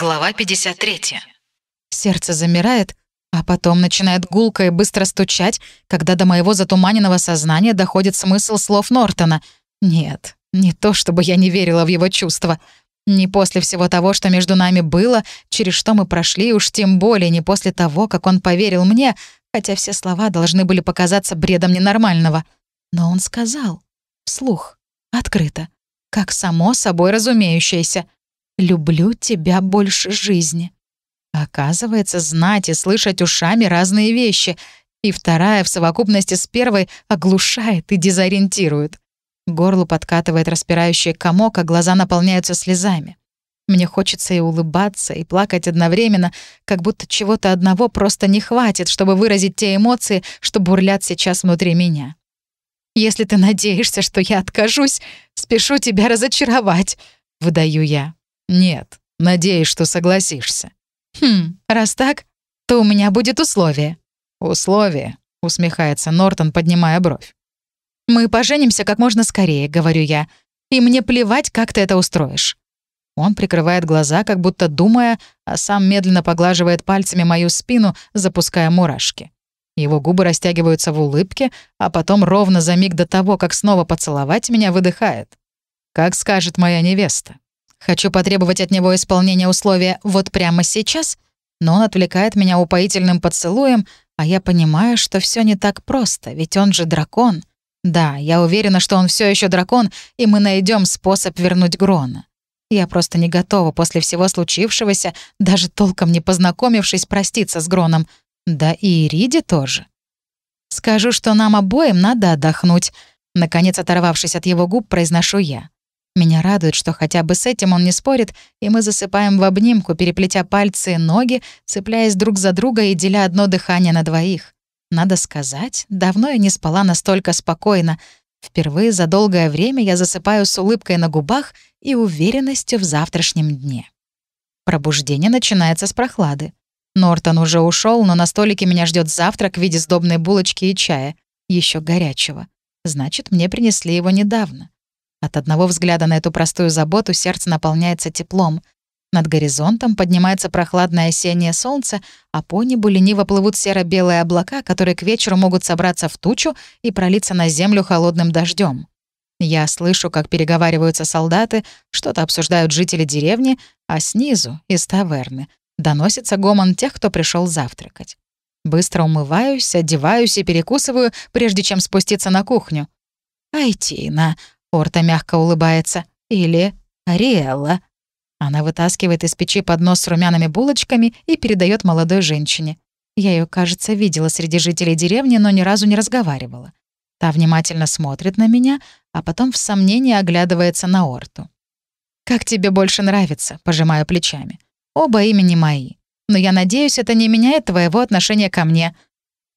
Глава 53. Сердце замирает, а потом начинает гулко и быстро стучать, когда до моего затуманенного сознания доходит смысл слов Нортона. Нет, не то чтобы я не верила в его чувства. Не после всего того, что между нами было, через что мы прошли, уж тем более не после того, как он поверил мне, хотя все слова должны были показаться бредом ненормального. Но он сказал. Вслух. Открыто. Как само собой разумеющееся — «Люблю тебя больше жизни». Оказывается, знать и слышать ушами разные вещи, и вторая в совокупности с первой оглушает и дезориентирует. Горло подкатывает распирающий комок, а глаза наполняются слезами. Мне хочется и улыбаться, и плакать одновременно, как будто чего-то одного просто не хватит, чтобы выразить те эмоции, что бурлят сейчас внутри меня. «Если ты надеешься, что я откажусь, спешу тебя разочаровать», — выдаю я. «Нет, надеюсь, что согласишься». «Хм, раз так, то у меня будет условие». «Условие?» — усмехается Нортон, поднимая бровь. «Мы поженимся как можно скорее», — говорю я. «И мне плевать, как ты это устроишь». Он прикрывает глаза, как будто думая, а сам медленно поглаживает пальцами мою спину, запуская мурашки. Его губы растягиваются в улыбке, а потом ровно за миг до того, как снова поцеловать меня, выдыхает. «Как скажет моя невеста». Хочу потребовать от него исполнения условия вот прямо сейчас, но он отвлекает меня упоительным поцелуем, а я понимаю, что все не так просто, ведь он же дракон. Да, я уверена, что он все еще дракон, и мы найдем способ вернуть Грона. Я просто не готова после всего случившегося, даже толком не познакомившись, проститься с Гроном. Да и Ириде тоже. Скажу, что нам обоим надо отдохнуть. Наконец, оторвавшись от его губ, произношу я. Меня радует, что хотя бы с этим он не спорит, и мы засыпаем в обнимку, переплетя пальцы и ноги, цепляясь друг за друга и деля одно дыхание на двоих. Надо сказать, давно я не спала настолько спокойно. Впервые за долгое время я засыпаю с улыбкой на губах и уверенностью в завтрашнем дне. Пробуждение начинается с прохлады. Нортон уже ушел, но на столике меня ждет завтрак в виде сдобной булочки и чая, еще горячего. Значит, мне принесли его недавно. От одного взгляда на эту простую заботу сердце наполняется теплом. Над горизонтом поднимается прохладное осеннее солнце, а по небу лениво плывут серо-белые облака, которые к вечеру могут собраться в тучу и пролиться на землю холодным дождем. Я слышу, как переговариваются солдаты, что-то обсуждают жители деревни, а снизу, из таверны, доносится гомон тех, кто пришел завтракать. Быстро умываюсь, одеваюсь и перекусываю, прежде чем спуститься на кухню. «Айтина», Орта мягко улыбается. Или Ариэлла. Она вытаскивает из печи поднос с румяными булочками и передает молодой женщине. Я ее, кажется, видела среди жителей деревни, но ни разу не разговаривала. Та внимательно смотрит на меня, а потом в сомнении оглядывается на Орту. «Как тебе больше нравится?» — пожимаю плечами. «Оба имени мои. Но я надеюсь, это не меняет твоего отношения ко мне».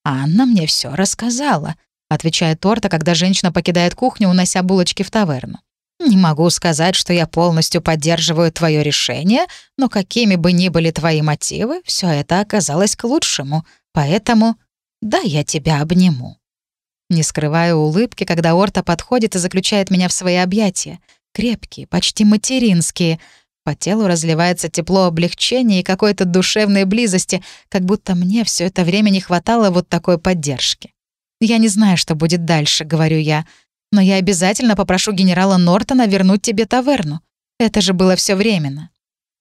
«Анна мне все рассказала», отвечает Торта, когда женщина покидает кухню, унося булочки в таверну. «Не могу сказать, что я полностью поддерживаю твое решение, но какими бы ни были твои мотивы, все это оказалось к лучшему. Поэтому да, я тебя обниму». Не скрываю улыбки, когда Орта подходит и заключает меня в свои объятия. Крепкие, почти материнские. По телу разливается тепло облегчения и какой-то душевной близости, как будто мне все это время не хватало вот такой поддержки. «Я не знаю, что будет дальше», — говорю я. «Но я обязательно попрошу генерала Нортона вернуть тебе таверну. Это же было все временно».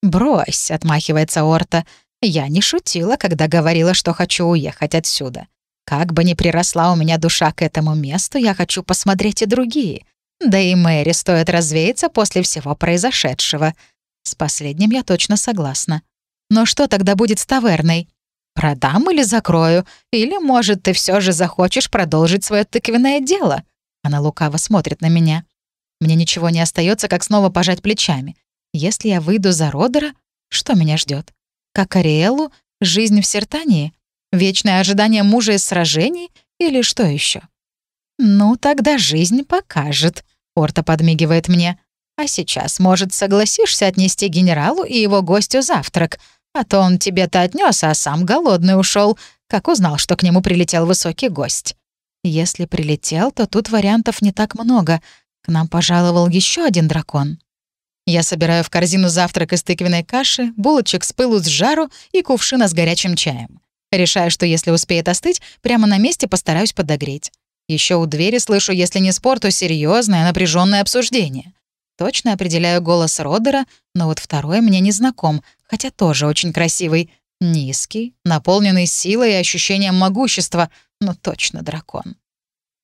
«Брось», — отмахивается Орта. «Я не шутила, когда говорила, что хочу уехать отсюда. Как бы ни приросла у меня душа к этому месту, я хочу посмотреть и другие. Да и Мэри стоит развеяться после всего произошедшего. С последним я точно согласна. Но что тогда будет с таверной? Продам или закрою? Или, может, ты все же захочешь продолжить свое тыквенное дело?» Она лукаво смотрит на меня. Мне ничего не остается, как снова пожать плечами. Если я выйду за Родера, что меня ждет? Как Ариэлу? Жизнь в Сертании? Вечное ожидание мужа из сражений? Или что еще? «Ну, тогда жизнь покажет», — Орта подмигивает мне. «А сейчас, может, согласишься отнести генералу и его гостю завтрак? А то он тебе-то отнес, а сам голодный ушел, как узнал, что к нему прилетел высокий гость. Если прилетел, то тут вариантов не так много. К нам пожаловал еще один дракон. Я собираю в корзину завтрак из тыквенной каши, булочек с пылу с жару и кувшина с горячим чаем. Решаю, что если успеет остыть, прямо на месте постараюсь подогреть. Еще у двери слышу, если не спор, то серьезное, напряженное обсуждение. Точно определяю голос Родера, но вот второй мне не знаком, хотя тоже очень красивый. Низкий, наполненный силой и ощущением могущества, но точно дракон.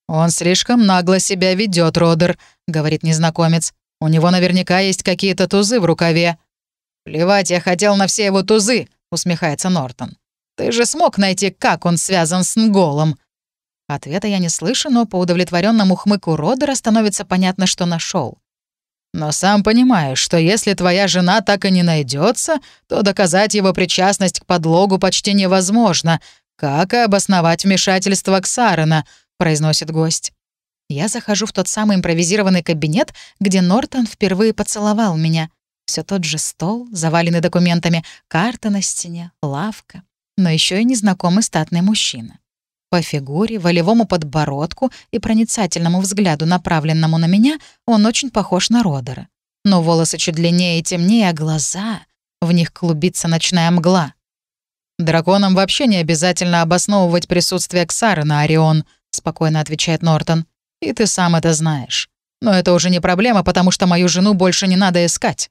«Он слишком нагло себя ведет, Родер», — говорит незнакомец. «У него наверняка есть какие-то тузы в рукаве». «Плевать я хотел на все его тузы», — усмехается Нортон. «Ты же смог найти, как он связан с Нголом». Ответа я не слышу, но по удовлетворенному хмыку Родера становится понятно, что нашел. Но сам понимаешь, что если твоя жена так и не найдется, то доказать его причастность к подлогу почти невозможно, как и обосновать вмешательство Ксарена, произносит гость. Я захожу в тот самый импровизированный кабинет, где Нортон впервые поцеловал меня. Все тот же стол, заваленный документами, карта на стене, лавка, но еще и незнакомый статный мужчина. По фигуре, волевому подбородку и проницательному взгляду, направленному на меня, он очень похож на Родера. Но волосы чуть длиннее и темнее, а глаза... В них клубится ночная мгла. «Драконам вообще не обязательно обосновывать присутствие Ксары на Орион», — спокойно отвечает Нортон. «И ты сам это знаешь. Но это уже не проблема, потому что мою жену больше не надо искать».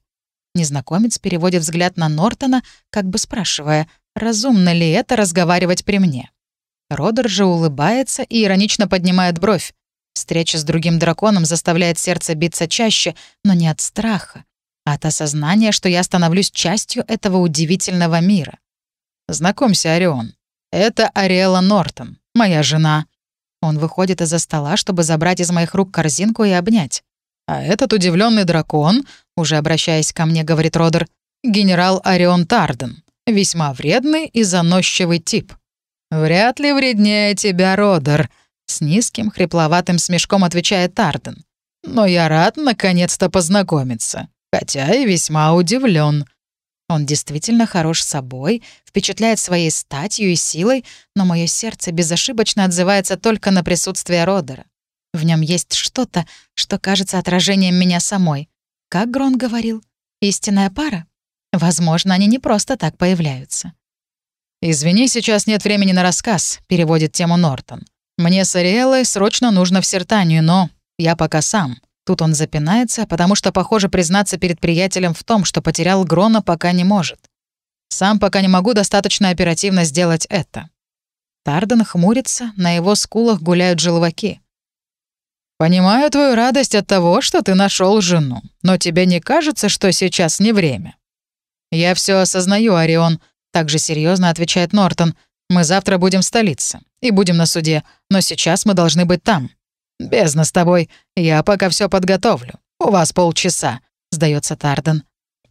Незнакомец переводит взгляд на Нортона, как бы спрашивая, разумно ли это разговаривать при мне. Родер же улыбается и иронично поднимает бровь. Встреча с другим драконом заставляет сердце биться чаще, но не от страха, а от осознания, что я становлюсь частью этого удивительного мира. «Знакомься, Орион. Это Ариэла Нортон, моя жена». Он выходит из-за стола, чтобы забрать из моих рук корзинку и обнять. «А этот удивленный дракон, уже обращаясь ко мне, говорит Родер, генерал Орион Тарден, весьма вредный и заносчивый тип». «Вряд ли вреднее тебя, Родер», — с низким, хрипловатым смешком отвечает Тарден. «Но я рад наконец-то познакомиться, хотя и весьма удивлен. Он действительно хорош собой, впечатляет своей статью и силой, но мое сердце безошибочно отзывается только на присутствие Родера. В нем есть что-то, что кажется отражением меня самой. Как Грон говорил, истинная пара? Возможно, они не просто так появляются. «Извини, сейчас нет времени на рассказ», — переводит тему Нортон. «Мне с Ариэлой срочно нужно в Сертанию, но я пока сам». Тут он запинается, потому что, похоже, признаться перед приятелем в том, что потерял Грона, пока не может. Сам пока не могу достаточно оперативно сделать это. Тарден хмурится, на его скулах гуляют желваки. «Понимаю твою радость от того, что ты нашел жену, но тебе не кажется, что сейчас не время?» «Я все осознаю, Орион», также серьезно отвечает Нортон. «Мы завтра будем в столице и будем на суде, но сейчас мы должны быть там». «Бездна с тобой. Я пока все подготовлю. У вас полчаса», — сдается Тарден.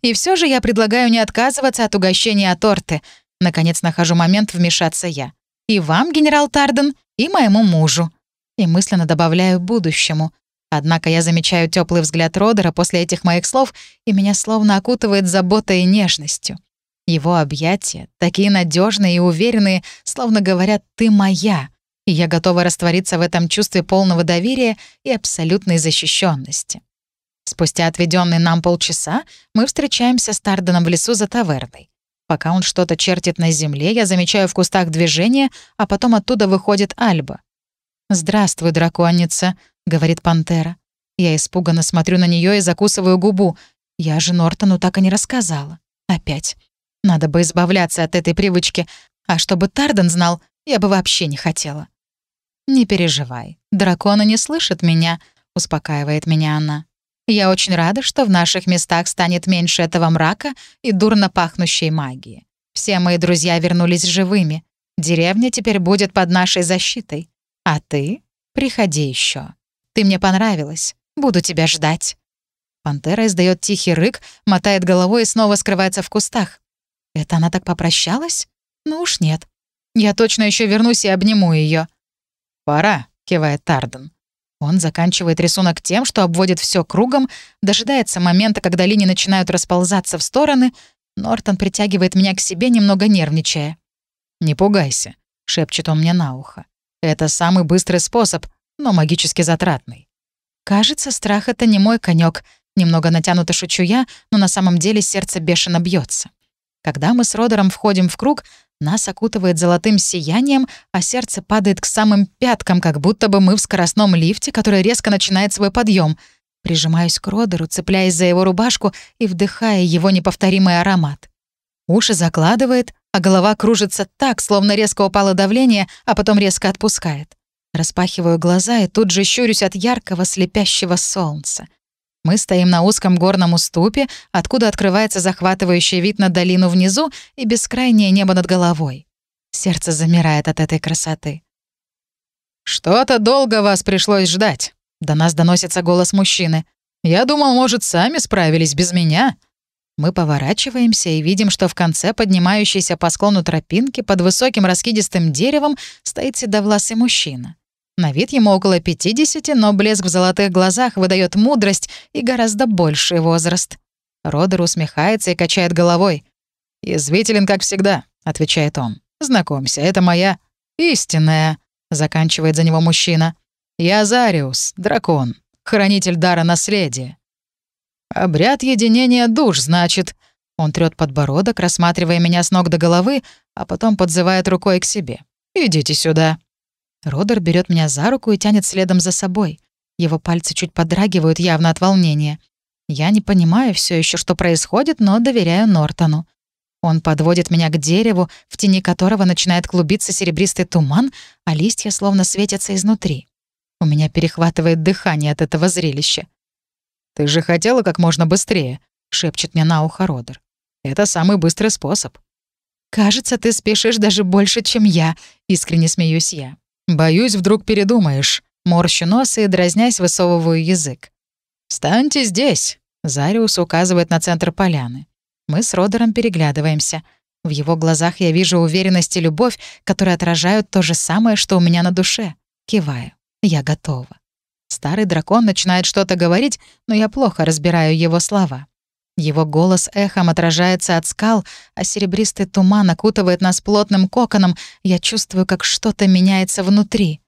«И все же я предлагаю не отказываться от угощения торты. Наконец нахожу момент вмешаться я. И вам, генерал Тарден, и моему мужу». И мысленно добавляю будущему. Однако я замечаю теплый взгляд Родера после этих моих слов, и меня словно окутывает заботой и нежностью. Его объятия, такие надежные и уверенные, словно говорят «ты моя», и я готова раствориться в этом чувстве полного доверия и абсолютной защищенности. Спустя отведенные нам полчаса мы встречаемся с Тарденом в лесу за таверной. Пока он что-то чертит на земле, я замечаю в кустах движение, а потом оттуда выходит Альба. «Здравствуй, драконица», — говорит пантера. Я испуганно смотрю на нее и закусываю губу. Я же Нортону так и не рассказала. Опять. Надо бы избавляться от этой привычки, а чтобы Тарден знал, я бы вообще не хотела. «Не переживай, драконы не слышат меня», — успокаивает меня она. «Я очень рада, что в наших местах станет меньше этого мрака и дурно пахнущей магии. Все мои друзья вернулись живыми. Деревня теперь будет под нашей защитой. А ты? Приходи еще. Ты мне понравилась. Буду тебя ждать». Пантера издает тихий рык, мотает головой и снова скрывается в кустах. Это она так попрощалась? Ну уж нет. Я точно еще вернусь и обниму ее. «Пора», — кивает Тарден. Он заканчивает рисунок тем, что обводит все кругом, дожидается момента, когда линии начинают расползаться в стороны. Нортон притягивает меня к себе, немного нервничая. «Не пугайся», — шепчет он мне на ухо. «Это самый быстрый способ, но магически затратный». Кажется, страх — это не мой конек. Немного натянуто шучу я, но на самом деле сердце бешено бьется. Когда мы с Родером входим в круг, нас окутывает золотым сиянием, а сердце падает к самым пяткам, как будто бы мы в скоростном лифте, который резко начинает свой подъем. Прижимаюсь к Родеру, цепляясь за его рубашку и вдыхая его неповторимый аромат. Уши закладывает, а голова кружится так, словно резко упало давление, а потом резко отпускает. Распахиваю глаза и тут же щурюсь от яркого слепящего солнца. Мы стоим на узком горном уступе, откуда открывается захватывающий вид на долину внизу и бескрайнее небо над головой. Сердце замирает от этой красоты. «Что-то долго вас пришлось ждать», — до нас доносится голос мужчины. «Я думал, может, сами справились без меня». Мы поворачиваемся и видим, что в конце поднимающейся по склону тропинки под высоким раскидистым деревом стоит седовласый мужчина. На вид ему около 50, но блеск в золотых глазах выдает мудрость и гораздо больший возраст. Родер усмехается и качает головой. «Язвителен, как всегда», — отвечает он. «Знакомься, это моя истинная», — заканчивает за него мужчина. «Я Зариус, дракон, хранитель дара наследия». «Обряд единения душ, значит». Он трёт подбородок, рассматривая меня с ног до головы, а потом подзывает рукой к себе. «Идите сюда». Родер берет меня за руку и тянет следом за собой. Его пальцы чуть подрагивают явно от волнения. Я не понимаю все еще, что происходит, но доверяю Нортону. Он подводит меня к дереву, в тени которого начинает клубиться серебристый туман, а листья словно светятся изнутри. У меня перехватывает дыхание от этого зрелища. «Ты же хотела как можно быстрее», — шепчет мне на ухо Родер. «Это самый быстрый способ». «Кажется, ты спешишь даже больше, чем я», — искренне смеюсь я. «Боюсь, вдруг передумаешь». Морщу нос и, дразнясь, высовываю язык. «Встаньте здесь», — Зариус указывает на центр поляны. Мы с Родером переглядываемся. В его глазах я вижу уверенность и любовь, которые отражают то же самое, что у меня на душе. Киваю. Я готова. Старый дракон начинает что-то говорить, но я плохо разбираю его слова. Его голос эхом отражается от скал, а серебристый туман окутывает нас плотным коконом. Я чувствую, как что-то меняется внутри.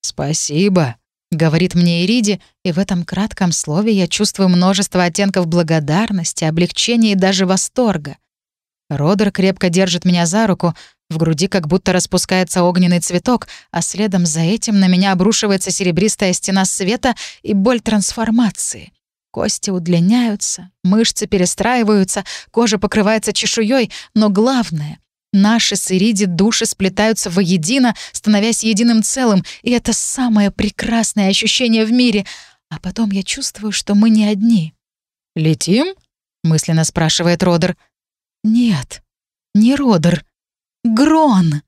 «Спасибо», — говорит мне Ириди, и в этом кратком слове я чувствую множество оттенков благодарности, облегчения и даже восторга. Родер крепко держит меня за руку, в груди как будто распускается огненный цветок, а следом за этим на меня обрушивается серебристая стена света и боль трансформации. Кости удлиняются, мышцы перестраиваются, кожа покрывается чешуей, но главное — наши с Ириди души сплетаются воедино, становясь единым целым, и это самое прекрасное ощущение в мире. А потом я чувствую, что мы не одни. «Летим?» — мысленно спрашивает Родер. «Нет, не Родер. Грон!»